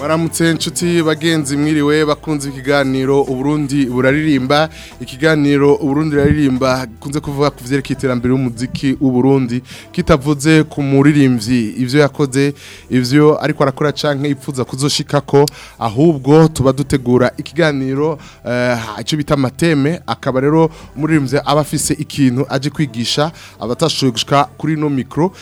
muramutse inshuti bagenzi mwiriwe bakunze ikiganiro uburundi buraririmba ikiganiro uburundi buraririmba gikunze kuvuga ku byerekeye iterambere ry'umuziki w'uburundi kitavuze ku muririmbyi ibyo yakoze ibyo ariko arakora cyangwa yipfuza kuzoshika ko ahubwo tuba dutegura ikiganiro eh, icyo bita amateme akaba rero umuririmbyi aba afise ikintu aje kwigisha abatashoboye gushika kuri ino mikoro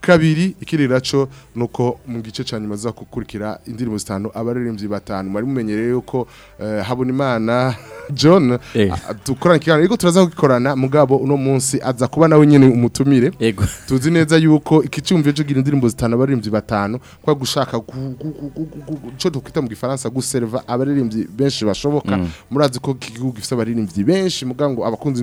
kabiri ikindi naco nuko mu gice cya nyuma za kukurikira indirimbo zitanu abaririmbyi batanu muri mumenyereye yuko uh, eh, habona imana John eh. dukorana kiganiro ariko turaza kugikorana mugabo uno munsi aza kuba nawe nyene umutumire tuzi neza yuko ikicumvye cyo gira indirimbo zitanu abaririmbyi batanu kwa gushaka cyo dukwita mu gifaransa guserva abaririmbyi benshi bashoboka mm. murazi ko igihugu gifite abaririmbyi benshi mugango abakunzi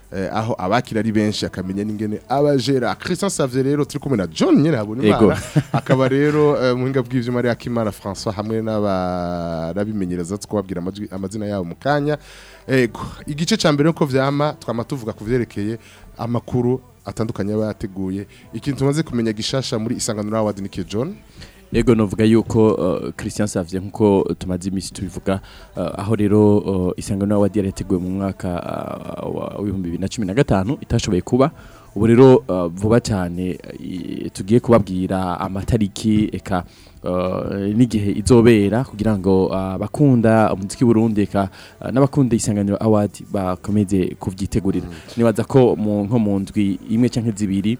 eh, aho abakira ari benshi akamenya n'ingene abajera Christian Savie rero turi kumwe na John nyene habone imana akaba rero eh, muhinga bw'ivyuma ari Akimana François hamwe n'abarabimenyereza twabwira amazina yabo mu kanya ego igice cya mbere nuko vyama twama tuvuga ku vyerekeye amakuru atandukanye aba ikintu tumaze kumenya gishasha muri isangano n'awadi ni John Yego novuga yuko uh, Christian Savier nkuko tumaze imisi tubivuga uh, aho rero uh, isangano n'awadi yateguye mu mwaka uh, wa 2015 itashoboye kuba ubu rero uh, vuba cyane uh, tugiye kubabwira amatariki eka uh, Eh, n'igihe izobera kugira ngo abakunda ah, umuziki w'urundi ah, n'abakunda isanganiro awadi bakomeze kubyitegurira mm. nibaza ko nko mu ndwi imwe cyangwa zibiri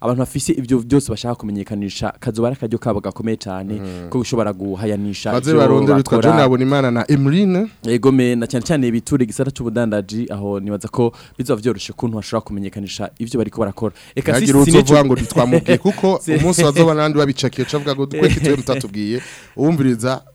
abantu bafise ibyo byose bashaka kumenyekanisha kazobara kajyo kabo gakomeye cyane mhm. ko gushobora guhayanisha baze barondera utwa John Abonimana na Emrine yego me na cyane cyane biture gisata cy'ubudandaji aho nibaza ko bizova byoroshye kuntu bashobora kumenyekanisha ivyo bariko barakora eka sisi sinivuga ngo twamubwiye kuko umunsi wazoba nandi babicakiye cavuga ngo twekitwe mutatubwiye uwumviriza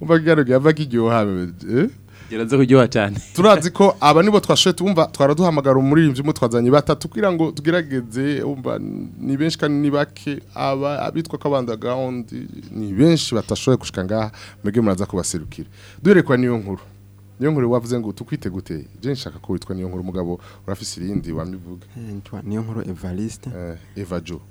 umva ko igaragaye igihe uhawe geraze kuryoha cyane turazi ko aba nibo twashe tumva twaraduhamagara umuririmbyi mu twazanye batatu kugira ngo tugerageze umva ni benshi kandi ni bake aba abitwa ko abandagahunda ni benshi batashoye gushika ngaha mwebwe muraza kubaserukira duhere kwa niyo nkuru niyo nkuru wavuze ngo tukwite gute je nshaka ko witwa niyo nkuru mugabo urafise irindi wamivuga eh, ntwa niyo nkuru Evariste eh, Eva Jo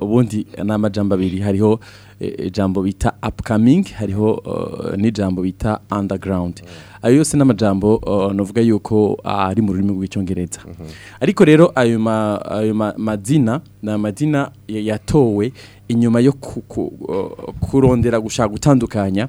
ubundi n'amajambo abiri hariho ijambo e, e, bita upcoming hariho e, n'ijambo bita underground mm. ayo yose n'amajambo navuga yuko ari mu rurimi rw'icyongereza mm-hmm. ariko rero ayo mazina ni amazina yatowe inyuma yo kurondera gushaka gutandukanya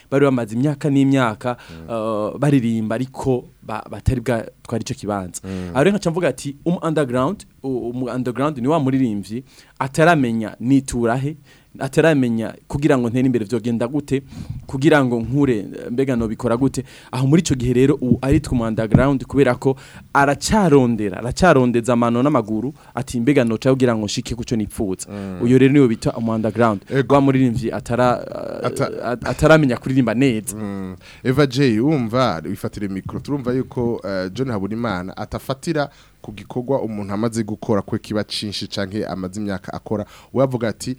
bari bamaze imyaka n'imyaka mm. uh, baririmba ariko batari bwa twari ico kibanza mm. ari nka camvuga ati um underground um underground ni wa muririmbyi ataramenya niturahe ataramenya kugira ngo ntere imbere byogenda gute kugira ngo nkure mbegano bikora gute aho muri ico gihe rero ari twe underground kubera ko aracarondera aracarondeza amano n'amaguru ati mbega no kugira ngo shike kuco nipfuza mm. uyo rero niwe bita mu underground gwa muri rimvi atara eh, ataramenya kuririmba neza mm. Eva J umva bifatira mikro turumva yuko eh, John Habunimana atafatira ku gikorwa umuntu amaze gukora kwe kiba cinshi canke amaze imyaka akora wavuga ati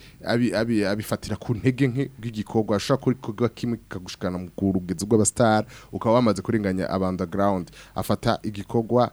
abifatira ku ntege nke bw’igikogwa ashaka kuri kuba kimwe kagushikana mu ubwo abastar ukaba wamaze kuringanya abandaground afata igikogwa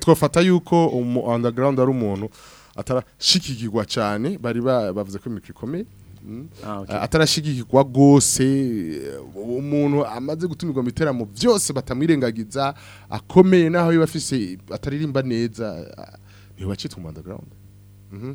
twafata yuko umu underground ari umuntu atarashikigirwa cyane bari bavuze ko imikoro ikomeye hmm? ah, eh, atarashikigirwa rwose eh, umuntu amaze gutumirwa mu biteramo byose batamwirengagiza akomeye n'aho biba afise ataririmba neza ntiwacitwa eh, mu underground mhm.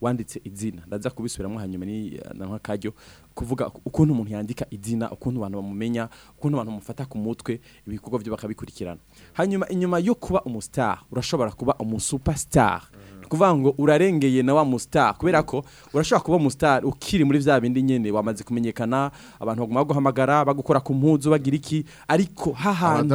wanditse izina ndaza kubisubiramo hanyuma ni eh, na nk'akajyo kuvuga ukuntu umuntu yandika idina ukuntu abantu bamumenya ukuntu abantu bamufata ku mutwe ibikorwa byo bakabikurikirana hanyuma inyuma yo kuba umusitari urashobora kuba umusupasitari ni mm. ukuvuga ngo urarengeye na wa musitari kubera ko urashobora kuba umusitari ukiri muri bya bindi nyine wamaze kumenyekana abantu baguma baguhamagara bagukora ku mpuzu bagira iki ariko hahantu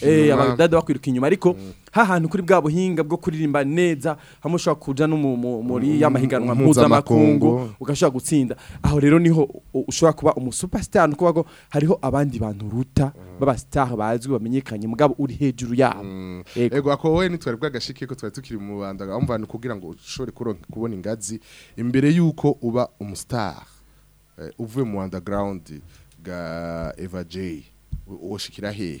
eh, abadada bakwiruka inyuma ariko mm. hahantu kuri bwa buhinga bwo kuririmba neza hamwe ushobora kuja no muri ya mm. mahiganwa mpuzamakungu ugashobora gutsinda aho rero niho ushobora kuba umusupasitari ni ukuvuga ngo hariho abandi bantu ruta mm. b'abasitari bazwi bamenyekanye mugabo uri hejuru yabo mm. yego ako we ntitwari bw'agashike ko twari tukiri mu rwanda ni kugira ngo ushobore kubona ingazi imbere y'uko uba umusitari eh, uvuye mu underground ga eva jay ushikira hehe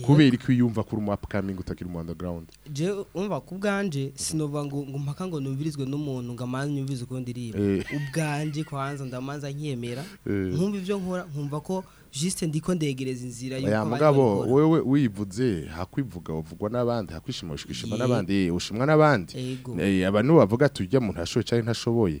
kubera ko yumva kuri mu upcoming utakiri mu underground je umva ku bwanje sinova ngo mpaka ngo numvirizwe n'umuntu ngo amanzi nyumvize uko ndirimba eh. ubwanje kwanza ndamanza nkiyemera eh. nkumva ibyo nkora nkumva ko juste ndiko ndegereza inzira yuko mugabo wewe wivuze hakwivuga uvugwa nabandi hakwishimishwa nabandi ushimwa nabandi eh, abantu bavuga tujya mu ntasho cyari ntashoboye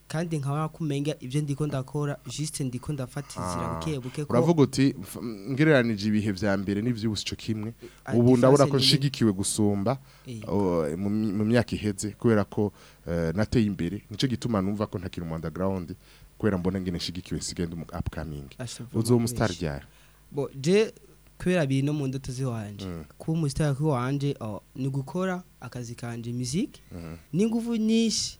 kandi nkaba kumenya ibyo ndiko ndakora juste ndiko ndafatizira ah. buke buke ko uravuga uti ngereranije ibihe bya mbere n'ivyubusi cyo kimwe ah, ubu ndabura ko nshigikiwe gusumba eh. mu myaka iheze kubera ko eh, nateye imbere nico gituma numva ko ntakiri mu underground kubera mbona ngene nshigikiwe sigenda mu upcoming ah, uzomu star ryara bo je kubera bino mu ndoto ziwanje kuba umusitari wanje mm. ni gukora akazi kanje music mm. ni nguvu nyinshi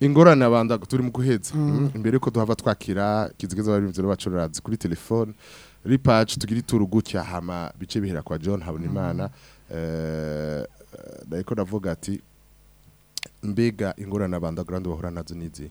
ingorane abanza turi mu guheza mm. Mm. imbere yuko duhava twakira kizigeze abarimvira bacururazi kuri telefone ripaci tugira ituru gutya hama bice bihera kwa John Habonimana mm. eh, ariko ndavuga ati mbega ingorane abanza grande bahura nazo nizi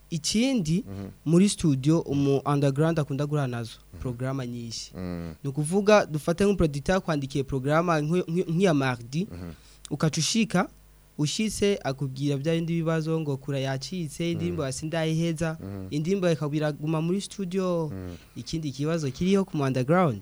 ikindi muri studio umu underground akunda gura nazo programa nyinshi mm. ni ukuvuga dufate nk'umuproducteur yakwandikiye programa nk'iya mardi ukaca ushika ushitse akubwira bya bindi bibazo ngo kura yacitse indirimbo mm. yasi ndayiheza mm. indirimbo ikabira muri studio mm. ikindi kibazo kiriho ku underground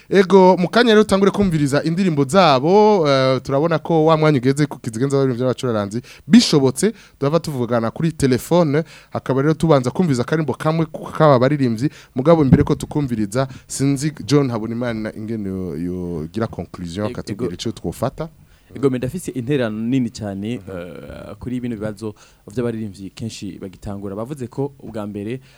ego mukanya rero utangure kumviriza indirimbo zabo turabona ko wa mwanya ugeze kukizigenza abantu by'abacuraranzi bishobotse turava tuvugana kuri telefone hakaba rero tubanza kumviriza karimbo kamwe kaba baririmbyi mugabo imbere ko tukumviriza sinzi John Habonimana ingene yo gira conclusion akatubwira ico twofata gomeda afise interano nini cyane eh, kuri ibintu bibazo by'abaririmbyi kenshi bagitangura bavuze ko ubwa mbere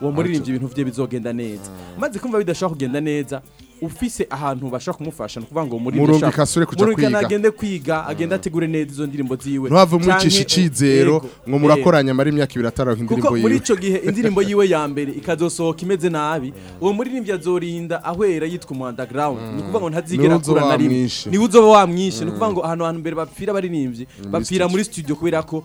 uwo muririmbyi ibintu bye bizogenda neza maze kumva bidashobora kugenda neza ufise ahantu bashaka kumufasha nukuvuga ngo muri murumvikasure kuja kwiga agende kwiga agenda ategure neza izo ndirimbo ziwe ntwave mwicisha icizero ngo murakoranya mari imyaka ibiri ataraho indirimbo yiwe kuko muri ico gihe indirimbo yiwe ya mbere ikazosohoka imeze nabi uwo muririmbyi azorinda ahwera yitwa mu underground nukuvuga ngo mm. ntazigera akura na rimwe niwe uzoba wamwishe nukuvuga mm. ngo ahantu hantu mbere bapfira abaririmbyi mm. bapfira muri studio kubera ko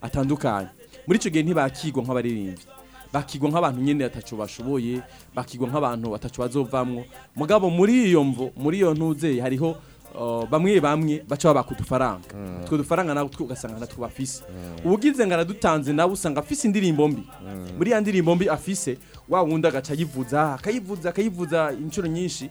atandukanye muri icyo gihe ntibakigwa nk'abaririmbyi bakigwa nk'abantu nyine batacu bashoboye bakigwa nk'abantu batacu bazovamwo mugabo muri iyo mvo muri iyo ntuze hariho Oh, bamwe bamwe baca babaka udufaranga utwo mm. dufaranga nawe ugasanga natwo bafise mm. ubugize ngo aradutanze nawe usanga afise indirimbo mbi muri mm. ya ndirimbo mbi afise wa wundi agaca yivuza akayivuza akayivuza inshuro nyinshi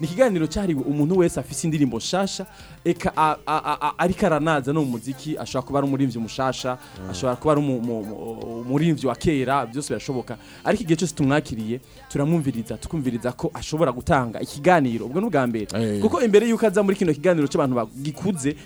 ni ikiganiro cyahariwe umuntu wese afite indirimbo nshasha eka ariko aranaza no mu muziki ashobora kuba ari umurimbyi mushasha mm. ashobora kuba ari umurimbyi wa kera byose birashoboka ariko igihe cyose tumwakiriye turamwumviriza tukumviriza ko ashobora gutanga kiganiro ubwo n'ubwa mbere eh. kuko imbere y'uko aza muri kino kiganiro cy'abantu bagikuze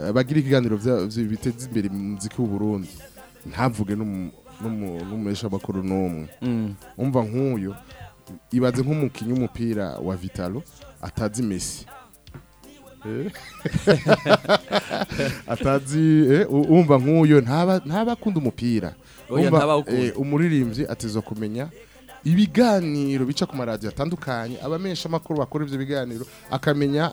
eh, bagira ibiganiro biteza imbere muziki w'uburundi ntavuge n'umumenyesha amakuru n'umwe mm. umva nk'uyu ibaze nk'umukinnyi w'umupira wa vitalo atazi mesi Eh? atazi wumva eh, nk'uyu ntaba akunda umupira eh, umuririmbyi atizo kumenya ibiganiro bica ku maradiyo atandukanye abamenyesha amakuru bakora ibyo biganiro akamenya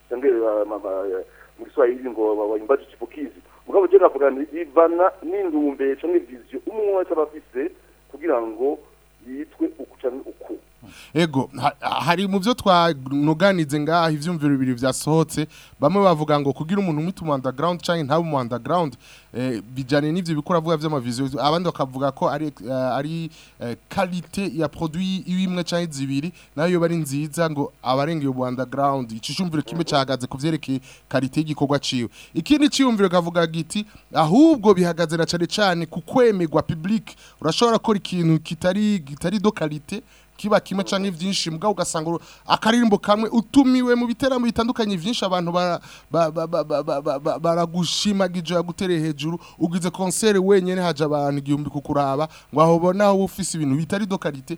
cyangwa uh, mu giswahili ngo bayimbaje ikivukizi mugabo je navuga ivana n'indumbere cyangwa viziyo umwe wese aba afise kugira ngo yitwe uku canke uku ego hari mu byo twanoganize ngaho ibyumviro bibiri byasohotse bamwe bavuga ngo kugira umuntu umwita umu underground cyangwa ntabe umu underground eh, bijyanye n'ibyo bikora vuba by'amaviziyo abandi bakavuga ko ari eh, ari karite eh, ya produit imwe cyangwa zibiri nayo yoba ari nziza ngo abarenge ubu underground icyumviro kimwe kime cyagaze byerekeye karite y'igikorwa ciwe ikindi cyumviro kavuga giti ahubwo bihagaze na cyane cyane ku kwemerwa public urashobora gukora ikintu kitari kitari do karite kiba kimwe canke vyinshi mugabo ugasanga akaririmbo kamwe utumiwe mu biteramo bitandukanye vyinshi abantu baragushimagije yagutereye hejuru ugize concert wenyene haja abantu igihumbi kukuraba ngo aho ubona aho ufise ibintu bitari do qualité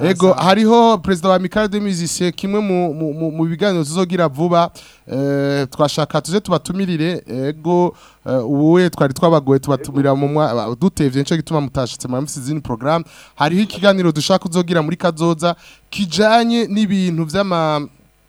ego hariho perezida wa mikari de kimwe mu biganiro tuzogira vuba eh, twashaka tuze tubatumirire ego ubuwe eh, twari twabagoye tubatumira mu dutevye nico gituma mutashatse mu mfisi zini program hariho ikiganiro dushaka kuzogira muri kazoza kijanye n'ibintu vy'ama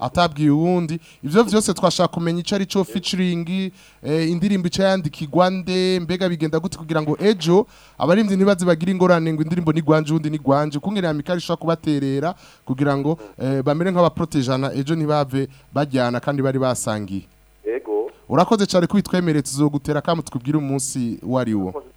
atabwiye uwundi ibyo byose twashaka kumenya icyo ari cyo featuring eh, indirimbo icyo yandikirwa nde mbega bigenda gute kugira ngo ejo abaririmbyi ntibaze bagira ingorane ngo indirimbo ni gwanje uwundi ni gwanje kumwe mikari ishobora kubaterera kugira ngo eh, bamere nk'abaprotejana ejo ntibave bajyana kandi bari basangiye urakoze cyane ko bitwemereye tuzogutera kamutwe ubwire umunsi uwo ari wo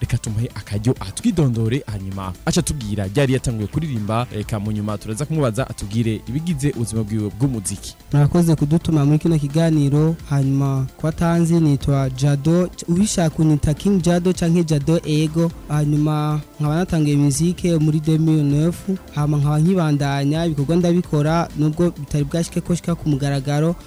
reka tumuhe akaryo atwidondore hanyuma aca tubwira ryari yatanguye kuririmba reka mu nyuma turaza kumubara tumubaza atubwire ibigize ubuzima bwiwe bw'umuziki murakoze kudutuma muri kino kiganiro hanyuma kwa tanzi nitwa Jado ubishaka kunita King Jado canke Jado Ego hanyuma nkaba natangiye musique muri 2009 hama nkaba nkibandanya ibikorwa ndabikora nubwo bitari bwashike ko shika ku mugaragaro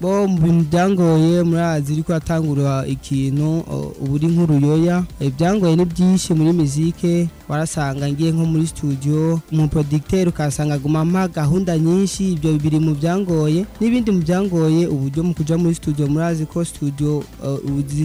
bo mu bintu byangoye murazi ariko atangura ikintu ubu uri nk'uruyoya ibyangoye e, ni byinshi muri muzike warasanga ngiye nko muri studio mu producteur ukasanga guma mpa gahunda nyinshi ibyo bibiri mu byangoye n'ibindi mu byangoye bworoheye uburyo mu kujya muri studio murazi ko studio uh,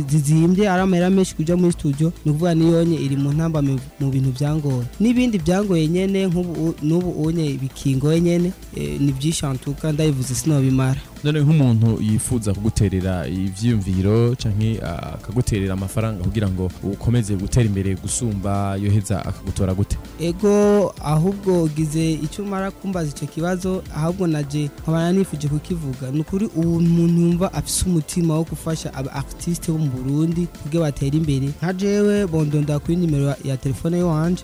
zizimbye ari amahera menshi kujya muri studio ni ukuvuga niyonye iri mu ntamba mu bintu byangora n'ibindi byangoye nyene nk'ubu n'ubu onye bikingoye nyene eh, ni byishantuka ndayivuze sinobimara none nk'umuntu yifuza kuguterera ivyiyumviro canke akaguterera amafaranga kugira ngo ukomeze gutera imbere gusumba yoheza akagutora gute ego ahubwo ugize icyo umara kumbaza icyo kibazo ahubwo naje nkabana nifuje kukivuga ni ukuri ubu umuntu yumva afise umutima wo gufasha aba artiste bo mu Burundi kugira batera imbere nka jewe bondonda kuri nimero ya telefone yanje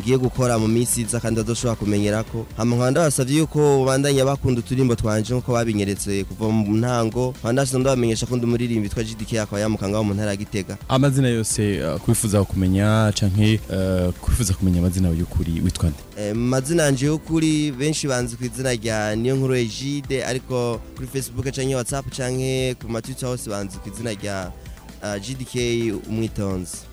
ngiye gukora mu minsi iza kandi adoshobora kumenyera ko nkaba ndabasabye yuko bandanya bakunda uturimbo twanje nk'uko babinyeretse kuva mu ntango nkaba ndabamenyesha ko ndi umuririmbyi twa GDK akaba yamukanga mu ntara ya Gitega mbega amazina yose uh, kwifuza kumenya canke uh, kwifuza kumenya amazina y'ukuri witwa nde amazina eh, yanje y'ukuri benshi banzi ku izina rya niyo nkuru Egide ariko kuri Facebook canke WhatsApp canke ku matwitter hose banzi ku izina rya uh, GDK umwitonzi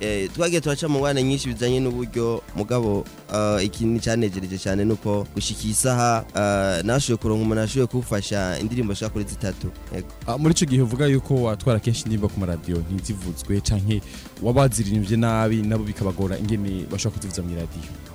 eh, twagiye turaca mu ngorane nyinshi bijyanye n'uburyo mugabo ah, iki cyanegereje cyane nuko gushika isaha eh, nashoboye kuronka umuntu ashoboye kufasha indirimbo ashaka kuri zitatu ah, muri icyo gihe uvuga yuko watwara kenshi indirimbo ku maradiyo ntizivuzwe canke wabaziririmbye nabi nabo bikabagora ingene bashobora kuzivuza mw'iradiyo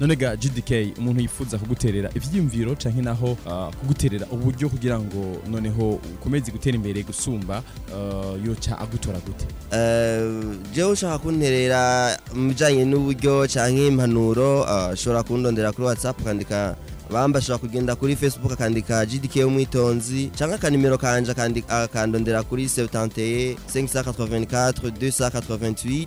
none ga GDK umuntu yifuza kuguterera ibyiyumviro cyangwa naho eh, kuguterera uburyo kugira ngo noneho ukomeze gutera imbere gusumba eh, yoca agutora gute jewe ushaka kunterera mu n'uburyo cyangwa impanuro uh, ushobora kundondera kuri watsapu ukandika bamba ashobora kugenda kuri facebook akandika gdk umwitonzi cyangwa akanimero kanje akandondera kuri 71 584 288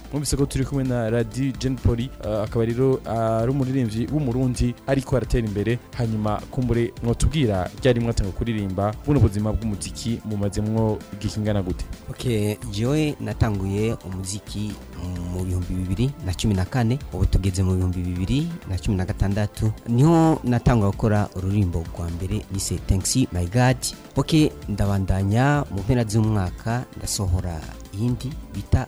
mwumvise ko turi kumwe na radi jeni poli eh, akaba rero eh, ari umuririmbyi w'umurundi ariko aratera imbere hanyuma kumbure mwatubwira ryari mwatanga kuririmba buno buzima bw'umuziki mumazemwo igihe kingana gute ok jowe natanguye umuziki mu bihumbi bibiri na cumi na kane ubu tugeze mu bihumbi bibiri na cumi na gatandatu niho natangwa gukora ururimbo rwa mbere nise thanks my god ok ndabandanya mu mpera z'umwaka ndasohora iyindi bita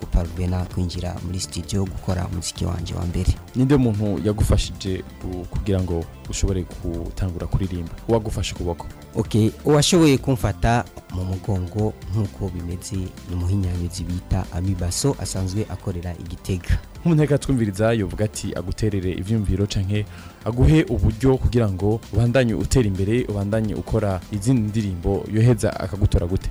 guparubena kwinjira muri studio gukora umuziki wanjye wa mbere ninde muntu yagufashije kugira ngo ushobore gutangura kuririmba uwagufashe ukuboko ok uwashoboye kumfata mu mugongo nk'uko bimeze ni umuhinyanyuzi bita amibaso asanzwe akorera igitega nk'umuntega twumviriza yovuga ati aguterere ibyumviro cyangwa aguhe uburyo kugira ngo ubandanye utere imbere ubandanye ukora izindi ndirimbo yoheza akagutora gute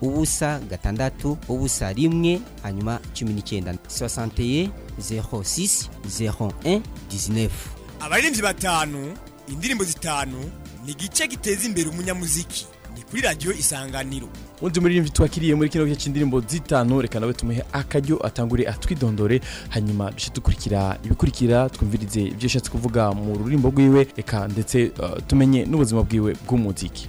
ubusa gatandatu ubusa rimwe hanyuma cumi n'icyenda soixante zero six zero un dix abaririmbyi batanu indirimbo zitanu ni igice giteza imbere umunyamuziki ni kuri radiyo isanganiro undi muririmbo twakiriye muri kino gice cy'indirimbo zitanu reka nawe tumuhe akaryo atangure atwidondore hanyuma duce dukurikira ibikurikira twumvirize ibyo ashatse kuvuga mu rurimbo rwiwe reka ndetse uh, tumenye n'ubuzima bwiwe bw'umuziki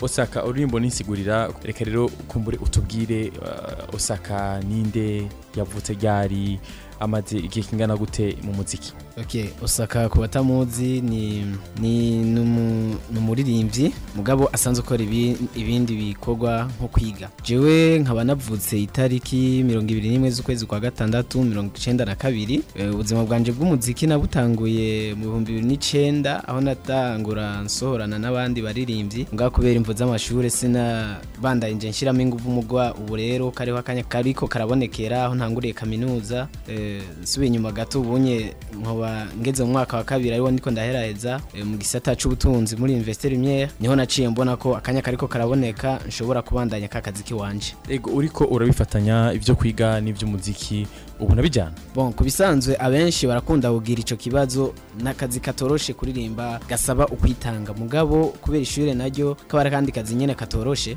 osaka ururimbo n'insigurira reka rero kumbure utubwire osaka ninde yavutse ryari amaze igihe kingana gute mu muziki Okay, Osaka ku batamuzi ni ni numuririmbyi mugabo asanzwe ukora ibindi bikorwa nko kwiga. Jewe nkaba navutse itariki mirongo ibiri 21 z'ukwezi kwa gatandatu mirongo icyenda na kabiri eh, ubuzima bwanje bw'umuziki nabutanguye mu bihumbi 2009 aho natangura nsohorana n'abandi baririmbyi ngaho kubera imvo z'amashuri sina bandaye nshyiramo ingufu umugwa ubu rero kariho akanya kariko karabonekera aho ntanguriye kaminuza e, inyuma gato ubunye nkaba ngeze mu mwaka wa kabiri ariwo ndiko ndaheraheza eh, mu gisata c'ubutunzi muri Université Lumière niho naciye mbona ko akanya kariko karaboneka nshobora kubandanya ka kaziki wanje ego uriko urabifatanya ibyo kwiga n'ivy'umuziki ubu nabijyana bon ku bisanzwe abenshi barakunda kugira icyo kibazo n'akazi katoroshe kuririmba gasaba ukwitanga mugabo kubera ishuri naryo kaba ari akandi kazi nyine katoroshe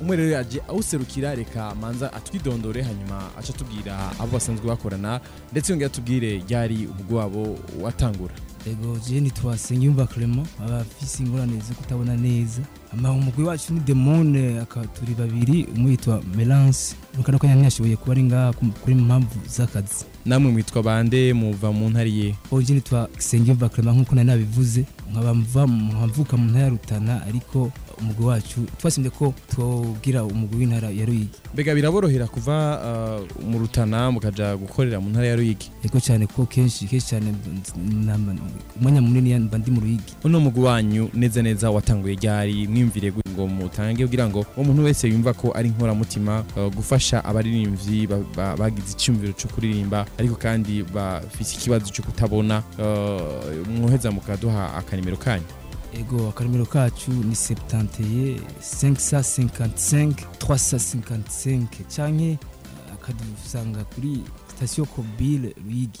umwe rero yaje awuserukira reka manza atwidondore hanyuma aca atubwira abo basanzwe bakorana ndetse yongera atubwire ryari ubwo wabo watangura ego jeni twasenge yumva Clement abafise ingorane zo kutabona neza ama umugwi wacu ni demone akaturi babiri umwe yitwa Melance rukano kanya ntiyashoboye kuba ari ngaha kuri mpamvu z'akazi namwe mwitwa bande muva mu ntariye oje nitwa Gisenge yumva Clement nkuko nari nabivuze nkabavuka mu ntara ya Rutana ariko umugwi wacu twasimye ko twogira umugwi w'intara ya Ruyigi mbega biraborohera kuva uh, mu Rutana mukaja gukorera mu ntara ya Ruyigi yego cyane ko kenshi kenshi cyane umwanya munini mba ndi mu Ruyigi uno mugwi wanyu neza neza watanguye ryari mwimvire ngo mutange kugira ngo umuntu wese yumva ko ari inkoramutima uh, gufasha abaririmbyi bagize icyumviro cyo kuririmba ariko kandi bafite ikibazo cyo kutabona uh, mwoheza mukaduha akanimero kanyu ego akarimero kacu ni septanteye 555 355 canke uh, akadusanga kuri station Kobile Luigi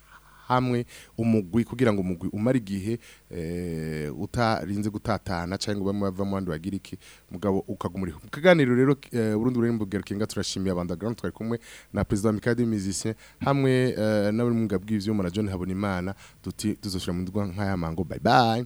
hamwe umugwi kugira ngo umugwi umare igihe eh, utarinze gutatana cyangwa ngo bamwe bavamo abandi bagira iki mugabo ukagumuriho mu rero burundi eh, burimo bugero kinga turashimiye abandagaramu twari kumwe na perezida wa mikadi musicien hamwe eh, n'abari mu ngabo bw'ivyuma na John imana duti tuzoshira mu ndwa nk'aya mango bye bye